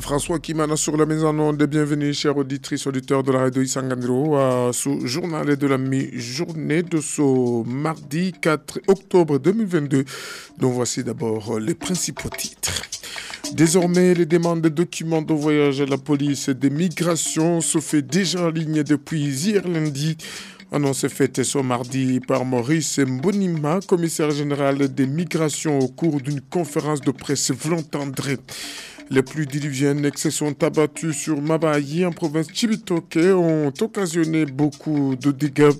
François Kimana sur la maison en bienvenue, chers auditrices, auditeurs de la radio Isangandro, à ce journal de la mi-journée de ce mardi 4 octobre 2022, dont voici d'abord les principaux titres. Désormais, les demandes de documents de voyage à la police des migrations se fait déjà en ligne depuis hier lundi. Annonce faite ce mardi par Maurice Mbonima, commissaire général des migrations au cours d'une conférence de presse Vlantandré. Les pluies diluviennes qui se sont abattues sur Mabayi en province Chibitoke ont occasionné beaucoup de dégâts.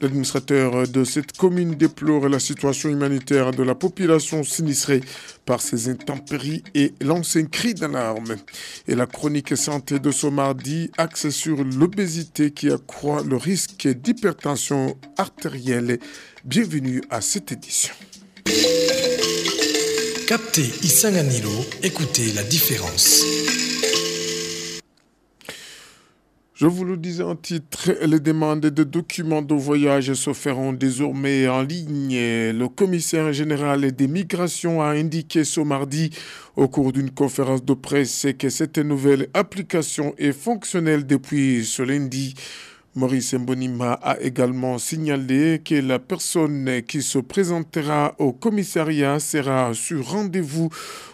L'administrateur de cette commune déplore la situation humanitaire de la population sinistrée par ces intempéries et lance un cri d'alarme. Et la chronique santé de ce mardi axe sur l'obésité qui accroît le risque d'hypertension artérielle. Bienvenue à cette édition. Captez Isanganilo, écoutez la différence. Je vous le disais en titre, les demandes de documents de voyage se feront désormais en ligne. Le commissaire général des migrations a indiqué ce mardi au cours d'une conférence de presse que cette nouvelle application est fonctionnelle depuis ce lundi. Maurice Mbonima a également signalé que la personne qui se présentera au commissariat sera sur rendez-vous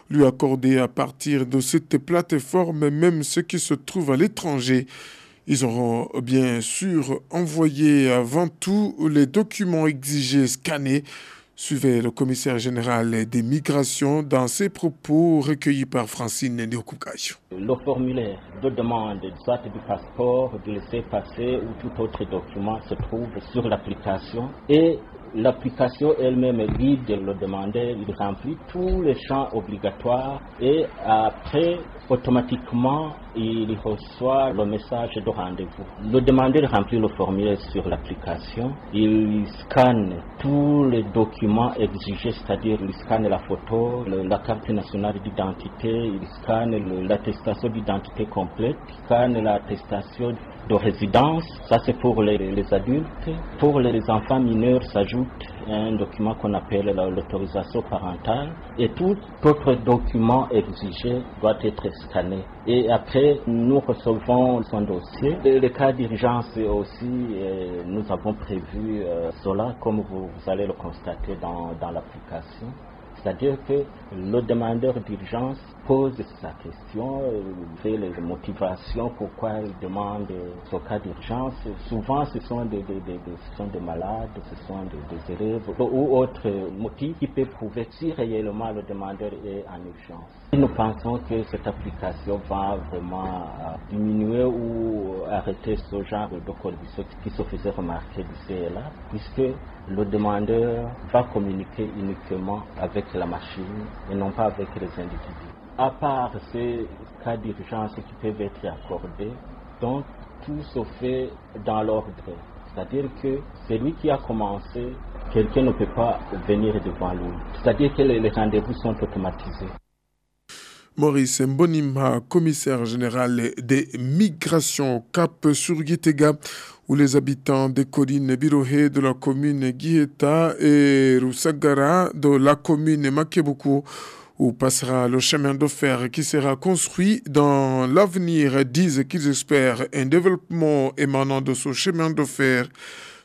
lui accordé à partir de cette plateforme, même ceux qui se trouvent à l'étranger. Ils auront bien sûr envoyé avant tout les documents exigés scannés Suivez le commissaire général des migrations dans ses propos recueillis par Francine Ndiokukayo. Le formulaire de demande soit du passeport, du laissez-passer ou tout autre document se trouve sur l'application et l'application elle-même guide le demandeur, il remplit tous les champs obligatoires et après automatiquement il reçoit le message de rendez-vous. Le demandeur remplit le formulaire sur l'application, il scanne tous les documents exigés, c'est-à-dire il scanne la photo, la carte nationale d'identité, il scanne l'attestation d'identité complète, il scanne l'attestation de résidence, ça c'est pour les, les, adultes. Pour les enfants mineurs s'ajoute un document qu'on appelle l'autorisation parentale et tout autre document exigé doit être Et après, nous recevons son dossier. Le cas d'urgence aussi, euh, nous avons prévu euh, cela comme vous, vous, allez le constater dans, dans l'application. C'est-à-dire que le demandeur d'urgence pose sa question, fait les motivations pourquoi il demande ce cas d'urgence. Souvent, ce sont des, des, des, ce sont des malades, ce sont des, élèves ou autres motifs qui peuvent prouver si réellement le demandeur est en urgence. Nous pensons que cette application va vraiment diminuer ou arrêter ce genre de conditions qui se faisait remarquer et là, puisque le demandeur va communiquer uniquement avec la machine et non pas avec les individus. À part ces cas d'urgence qui peuvent être accordés, donc tout se fait dans l'ordre. C'est-à-dire que celui qui a commencé, quelqu'un ne peut pas venir devant lui. C'est-à-dire que les rendez-vous sont automatisés. Maurice Mbonima, commissaire général des migrations Cap sur Gitega, où les habitants des collines Birohe de la commune Guieta et Rusagara de la commune Makebuku où passera le chemin de fer qui sera construit dans l'avenir disent qu'ils espèrent un développement émanant de ce chemin de fer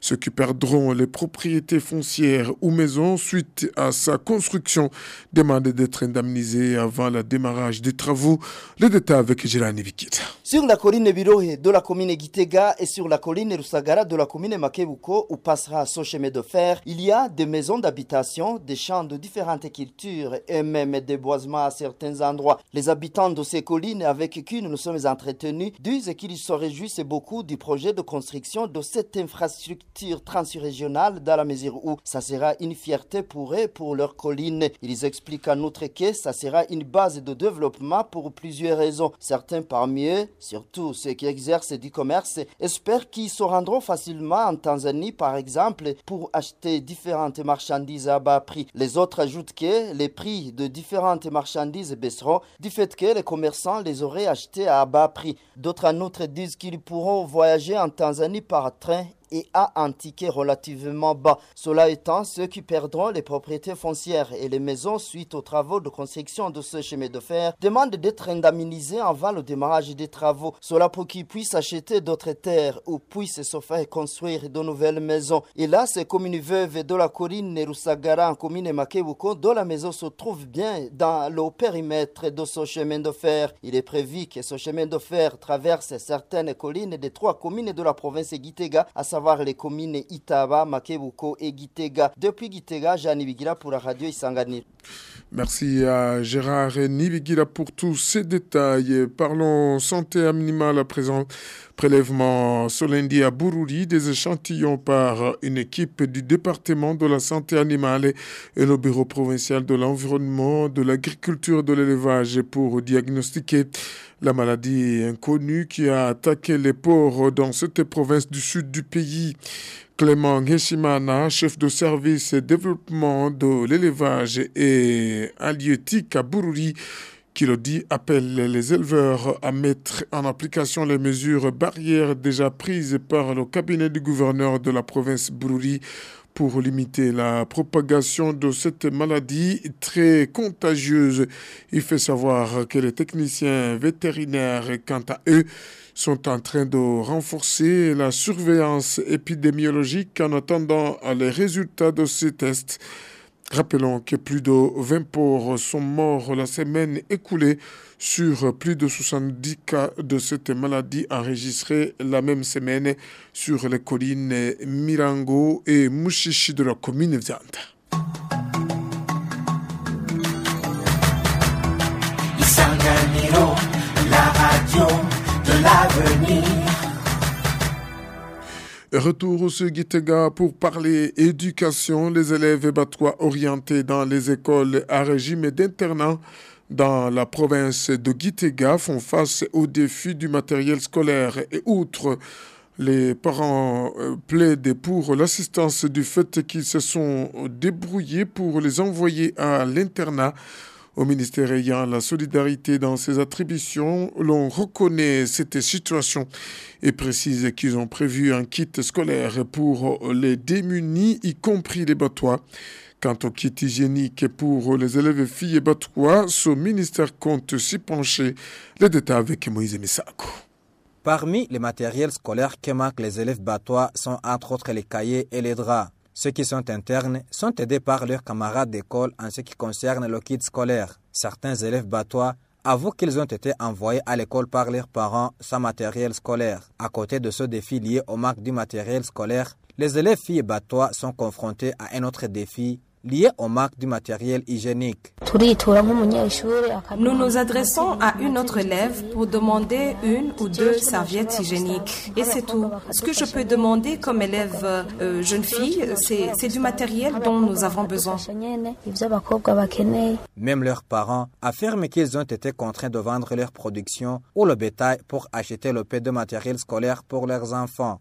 ceux qui perdront les propriétés foncières ou maisons suite à sa construction demandent d'être indemnisés avant le démarrage des travaux. Le détail avec Gérani Vikita. Sur la colline Birohe de la commune Gitega et sur la colline Rusagara de la commune Makebuko où passera ce chemin de fer, il y a des maisons d'habitation, des champs de différentes cultures et même des boisements à certains endroits. Les habitants de ces collines avec qui nous nous sommes entretenus disent qu'ils se réjouissent beaucoup du projet de construction de cette infrastructure transrégionale dans la mesure où ça sera une fierté pour eux, pour leur colline. Ils expliquent en outre que ça sera une base de développement pour plusieurs raisons. Certains parmi eux, surtout ceux qui exercent du commerce, espèrent qu'ils se rendront facilement en Tanzanie, par exemple, pour acheter différentes marchandises à bas prix. Les autres ajoutent que les prix de différentes marchandises baisseront du fait que les commerçants les auraient achetées à bas prix. D'autres en outre disent qu'ils pourront voyager en Tanzanie par train et à un ticket relativement bas. Cela étant, ceux qui perdront les propriétés foncières et les maisons suite aux travaux de construction de ce chemin de fer demandent d'être indemnisés avant le démarrage des travaux. Cela pour qu'ils puissent acheter d'autres terres ou puissent se faire construire de nouvelles maisons. Et là, ces communes veuves de la colline Nerusagara en commune Makebuko, dont la maison se trouve bien dans le périmètre de ce chemin de fer. Il est prévu que ce chemin de fer traverse certaines collines des trois communes de la province Gitega, à savoir les communes Itaba, Makebuko et. Depuis pour la radio. Merci à Gérard Nibigila pour tous ces détails. Parlons santé animale à présent. Prélèvement ce lundi à Bururi des échantillons par une équipe du département de la santé animale et le bureau provincial de l'environnement, de l'agriculture et de l'élevage pour diagnostiquer la maladie inconnue qui a attaqué les porcs dans cette province du sud du pays. Clément Ngeshimana, chef de service développement de l'élevage et halieutique à Bururi, qui le dit, appelle les éleveurs à mettre en application les mesures barrières déjà prises par le cabinet du gouverneur de la province Bururi pour limiter la propagation de cette maladie très contagieuse. Il fait savoir que les techniciens vétérinaires, quant à eux, sont en train de renforcer la surveillance épidémiologique en attendant les résultats de ces tests. Rappelons que plus de 20 porcs sont morts la semaine écoulée sur plus de 70 cas de cette maladie enregistrés la même semaine sur les collines Mirango et Mushishi de la commune Viande. Retour au Gitega pour parler éducation. Les élèves batois orientés dans les écoles à régime d'internat dans la province de Gitega font face aux défis du matériel scolaire et outre les parents euh, plaident pour l'assistance du fait qu'ils se sont débrouillés pour les envoyer à l'internat. Au ministère ayant la solidarité dans ses attributions, l'on reconnaît cette situation et précise qu'ils ont prévu un kit scolaire pour les démunis, y compris les batois. Quant au kit hygiénique pour les élèves filles et batois, ce ministère compte s'y pencher. Les détails avec Moïse Misako. Parmi les matériels scolaires que manquent les élèves batois sont entre autres les cahiers et les draps. Ceux qui sont internes sont aidés par leurs camarades d'école en ce qui concerne le kit scolaire. Certains élèves batois avouent qu'ils ont été envoyés à l'école par leurs parents sans matériel scolaire. À côté de ce défi lié au manque du matériel scolaire, les élèves filles batois sont confrontés à un autre défi lié au manque du matériel hygiénique. Nous nous adressons à une autre élève pour demander une ou deux serviettes hygiéniques. Et c'est tout. Ce que je peux demander comme élève euh, jeune fille, c'est du matériel dont nous avons besoin. Même leurs parents affirment qu'ils ont été contraints de vendre leur production ou le bétail pour acheter le peu de matériel scolaire pour leurs enfants.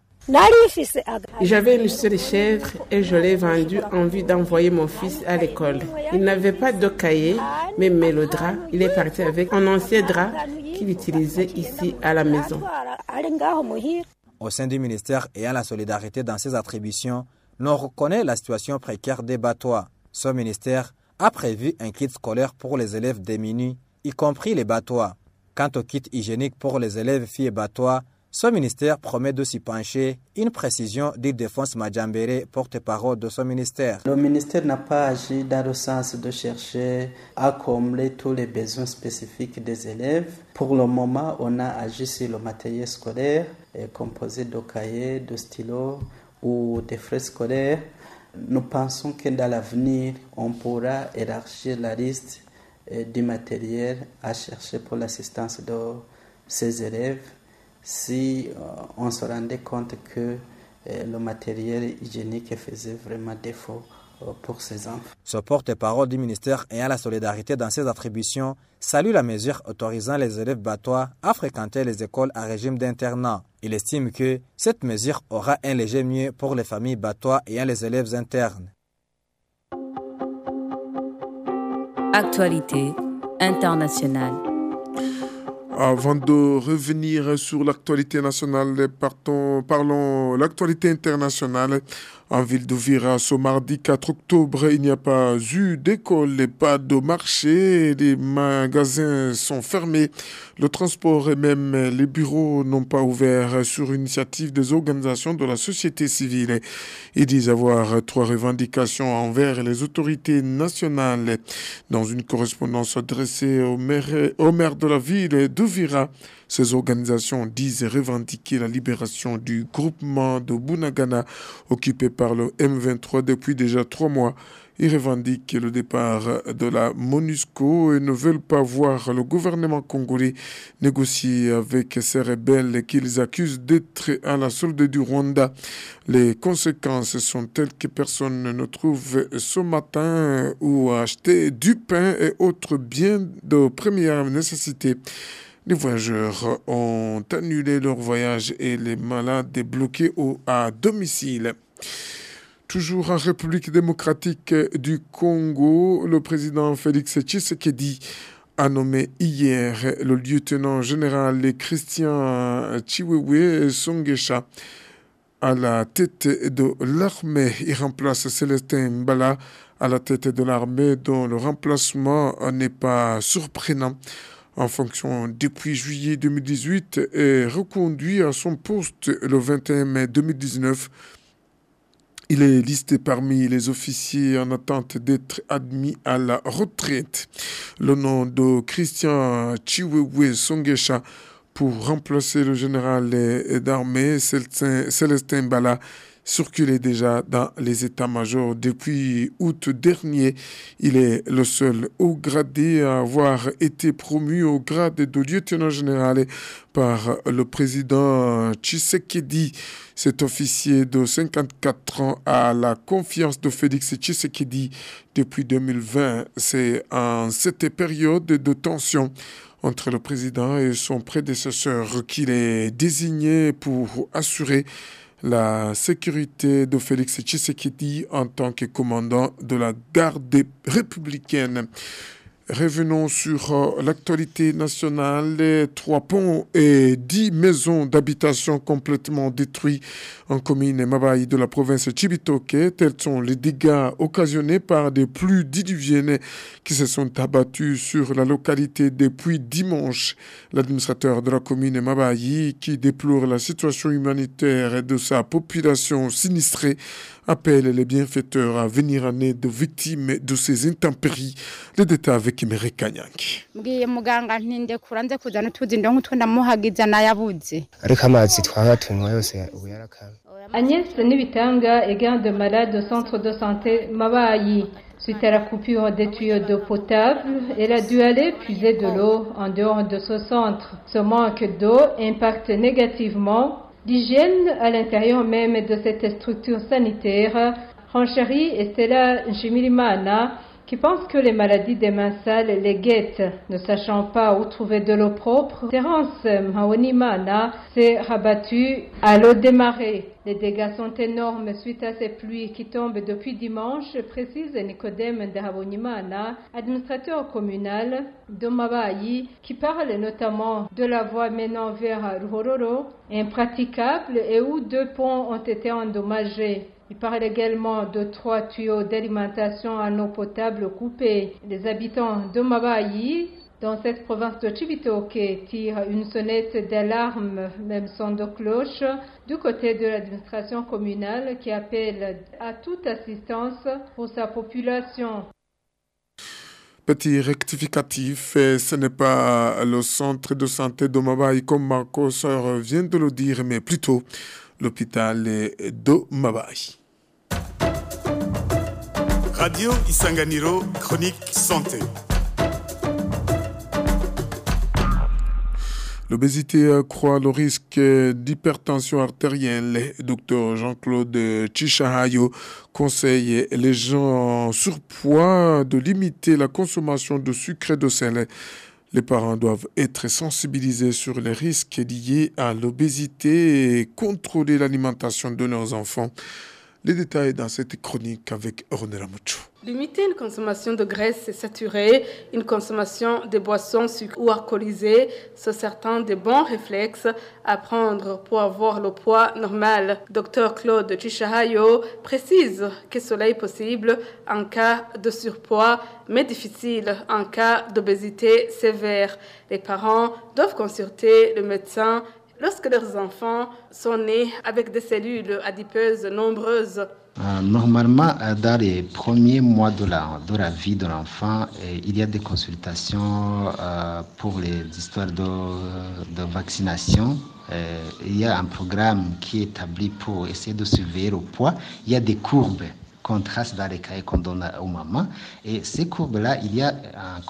J'avais une seule chèvre et je l'ai vendue en vue d'envoyer mon fils à l'école. Il n'avait pas de cahier, mais, mais le drap, il est parti avec un ancien drap qu'il utilisait ici à la maison. Au sein du ministère ayant la solidarité dans ses attributions, l'on reconnaît la situation précaire des batois. Ce ministère a prévu un kit scolaire pour les élèves démunis, y compris les batois. Quant au kit hygiénique pour les élèves filles et batois, ce ministère promet de s'y pencher. Une précision d'Île-Défense Madjambere, porte-parole de ce ministère. Le ministère n'a pas agi dans le sens de chercher à combler tous les besoins spécifiques des élèves. Pour le moment, on a agi sur le matériel scolaire composé de cahiers, de stylos ou de frais scolaires. Nous pensons que dans l'avenir, on pourra élargir la liste du matériel à chercher pour l'assistance de ces élèves si euh, on se rendait compte que euh, le matériel hygiénique faisait vraiment défaut euh, pour ces enfants. Ce porte-parole du ministère ayant la solidarité dans ses attributions salue la mesure autorisant les élèves batois à fréquenter les écoles à régime d'internat. Il estime que cette mesure aura un léger mieux pour les familles batois ayant les élèves internes. Actualité internationale. Avant de revenir sur l'actualité nationale, partons, parlons l'actualité internationale. En ville d'Ouvira, ce mardi 4 octobre, il n'y a pas eu d'école, pas de marché, les magasins sont fermés, le transport et même les bureaux n'ont pas ouvert sur initiative des organisations de la société civile. Ils disent avoir trois revendications envers les autorités nationales. Dans une correspondance adressée au maire, au maire de la ville d'Ouvira, ces organisations disent revendiquer la libération du groupement de Bunagana occupé par le M23 depuis déjà trois mois. Ils revendiquent le départ de la MONUSCO et ne veulent pas voir le gouvernement congolais négocier avec ces rebelles qu'ils accusent d'être à la solde du Rwanda. Les conséquences sont telles que personne ne trouve ce matin où acheter du pain et autres biens de première nécessité. Les voyageurs ont annulé leur voyage et les malades bloqués au, à domicile. Toujours en République démocratique du Congo, le président Félix Tshisekedi a nommé hier le lieutenant général Christian Chiwewe Songesha à la tête de l'armée. Il remplace Célestin Mbala à la tête de l'armée dont le remplacement n'est pas surprenant en fonction depuis juillet 2018 est reconduit à son poste le 21 mai 2019. Il est listé parmi les officiers en attente d'être admis à la retraite. Le nom de Christian Chiwewe Songesha pour remplacer le général d'armée Célestin Bala circulait déjà dans les états-majors depuis août dernier. Il est le seul haut gradé à avoir été promu au grade de lieutenant général par le président Tshisekedi. Cet officier de 54 ans a la confiance de Félix Tshisekedi depuis 2020. C'est en cette période de tension entre le président et son prédécesseur qu'il est désigné pour assurer la sécurité de Félix Tshisekedi en tant que commandant de la garde républicaine. Revenons sur euh, l'actualité nationale. Trois ponts et dix maisons d'habitation complètement détruits en commune Mabaï de la province Chibitoke. Tels sont les dégâts occasionnés par des pluies diluviennes qui se sont abattues sur la localité depuis dimanche. L'administrateur de la commune Mabaï, qui déplore la situation humanitaire de sa population sinistrée, appelle les bienfaiteurs à venir en aide aux victimes de ces intempéries. Les détails avec Imere Kanyanki. mbwiye muganga ntindekura nze kuzana utuzi ndo nk'utwo ndamuhagiza nayabuze ariko amazi twahatunywa yose ubu yarakama Agnès Nibitanga est garde malade au centre de santé Mabayi. Suite à la coupure des tuyaux d'eau potable, elle a dû aller puiser de l'eau en dehors de ce centre. Ce manque d'eau impacte négativement l'hygiène à l'intérieur même de cette structure sanitaire. Renchérie Estella Nshimirimana qui pense que les maladies des mains sales les guettent, ne sachant pas où trouver de l'eau propre. Terence Mawanimana s'est rabattu à l'eau démarrée. Les dégâts sont énormes suite à ces pluies qui tombent depuis dimanche, précise Nicodème Ndahabonimana, administrateur communal de Mabayi, qui parle notamment de la voie menant vers Ruhororo, impraticable et où deux ponts ont été endommagés. Il parle également de trois tuyaux d'alimentation en eau potable coupés. Les habitants de Mabayi, dans cette province de Chibitoke, tirent une sonnette d'alarme, même son de cloche, du côté de l'administration communale qui appelle à toute assistance pour sa population. Petit rectificatif, ce n'est pas le centre de santé de Mabaye comme Marcos vient de le dire, mais plutôt l'hôpital de Mabaye. Radio Isanganiro, chronique santé. L'obésité accroît le risque d'hypertension artérielle. Docteur Jean-Claude Chichahayo conseille les gens en surpoids de limiter la consommation de sucre et de sel. Les parents doivent être sensibilisés sur les risques liés à l'obésité et contrôler l'alimentation de leurs enfants. Les détails dans cette chronique avec René. Limiter une consommation de graisse saturée, une consommation de boissons sucrées ou alcoolisées, sont certains des bons réflexes à prendre pour avoir le poids normal. Dr Claude Chichahayo précise que cela est possible en cas de surpoids, mais difficile en cas d'obésité sévère. Les parents doivent consulter le médecin lorsque leurs enfants sont nés avec des cellules adipeuses nombreuses. Euh, normalement, euh, dans les premiers mois de la, de la vie de l'enfant, euh, il y a des consultations pour les histoires de, de vaccination. il y a un programme qui est établi pour essayer de surveiller le poids. Il y a des courbes qu'on trace dans les cahiers qu'on donne aux mamans. Et ces courbes-là, il y a un,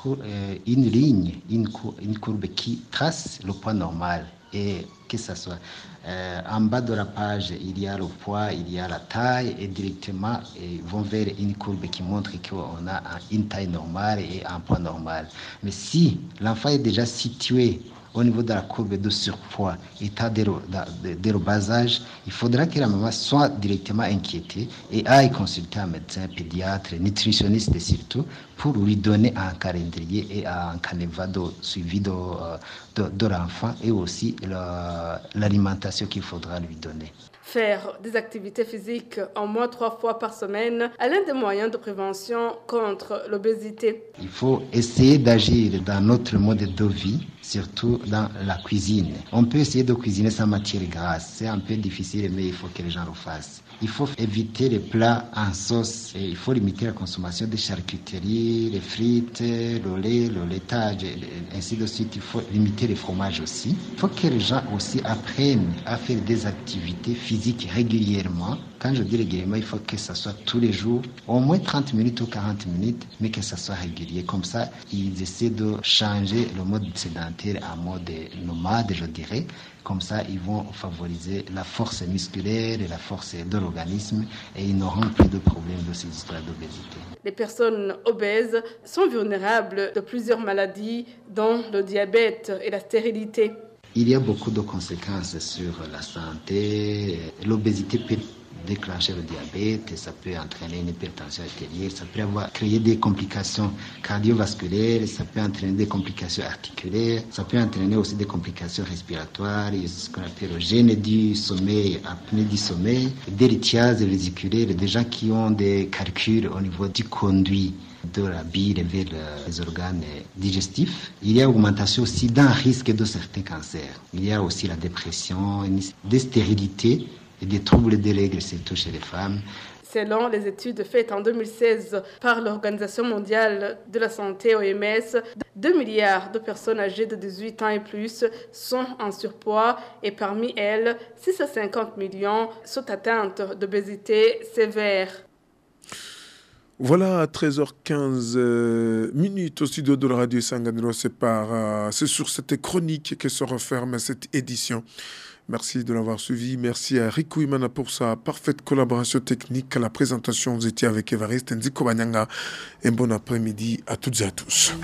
une ligne, une courbe qui trace le poids normal et que ce soit euh, en bas de la page, il y a le poids, il y a la taille et directement ils vont vers une courbe qui montre qu'on a une taille normale et un poids normal. Mais si l'enfant est déjà situé au niveau de la courbe de surpoids, état de, bas âge, il faudra que la maman soit directement inquiétée et aille consulter un médecin, pédiatre, nutritionniste surtout, pour lui donner un calendrier et un canevas de suivi de, de, de l'enfant et aussi l'alimentation qu'il faudra lui donner. Faire des activités physiques en moins trois fois par semaine est l'un des moyens de prévention contre l'obésité. Il faut essayer d'agir dans notre mode de vie, surtout dans la cuisine. On peut essayer de cuisiner sans matière grasse. C'est un peu difficile, mais il faut que les gens le fassent. Il faut éviter les plats en sauce et il faut limiter la consommation de charcuterie, les frites, le lait, le laitage, ainsi de suite. Il faut limiter les fromages aussi. Il faut que les gens aussi apprennent à faire des activités physiques régulièrement. Quand je dis régulièrement, il faut que ça soit tous les jours, au moins 30 minutes ou 40 minutes, mais que ça soit régulier. Comme ça, ils essaient de changer le mode sédentaire en mode nomade, je dirais. Comme ça, ils vont favoriser la force musculaire et la force de l'organisme et ils n'auront plus de problèmes de ces histoires d'obésité. Les personnes obèses sont vulnérables de plusieurs maladies, dont le diabète et la stérilité. Il y a beaucoup de conséquences sur la santé. L'obésité peut déclencher le diabète, ça peut entraîner une hypertension artérielle, ça peut avoir créé des complications cardiovasculaires, ça peut entraîner des complications articulaires, ça peut entraîner aussi des complications respiratoires, ce qu'on appelle le gène du sommeil, apnée du sommeil, des vésiculaire, des gens qui ont des calculs au niveau du conduit de la bile vers les organes digestifs. Il y a augmentation aussi d'un risque de certains cancers. Il y a aussi la dépression, des stérilités et des troubles des règles, surtout chez les femmes. Selon les études faites en 2016 par l'Organisation mondiale de la santé OMS, 2 milliards de personnes âgées de 18 ans et plus sont en surpoids et parmi elles, 650 millions sont atteintes d'obésité sévère. Voilà, à 13h15 euh, minutes au studio de la radio Sanganiro. C'est euh, c'est sur cette chronique que se referme cette édition. Merci de l'avoir suivi. Merci à Rico Imana pour sa parfaite collaboration technique. À la présentation, vous étiez avec Evariste Nziko Banyanga. Un bon après-midi à toutes et à tous.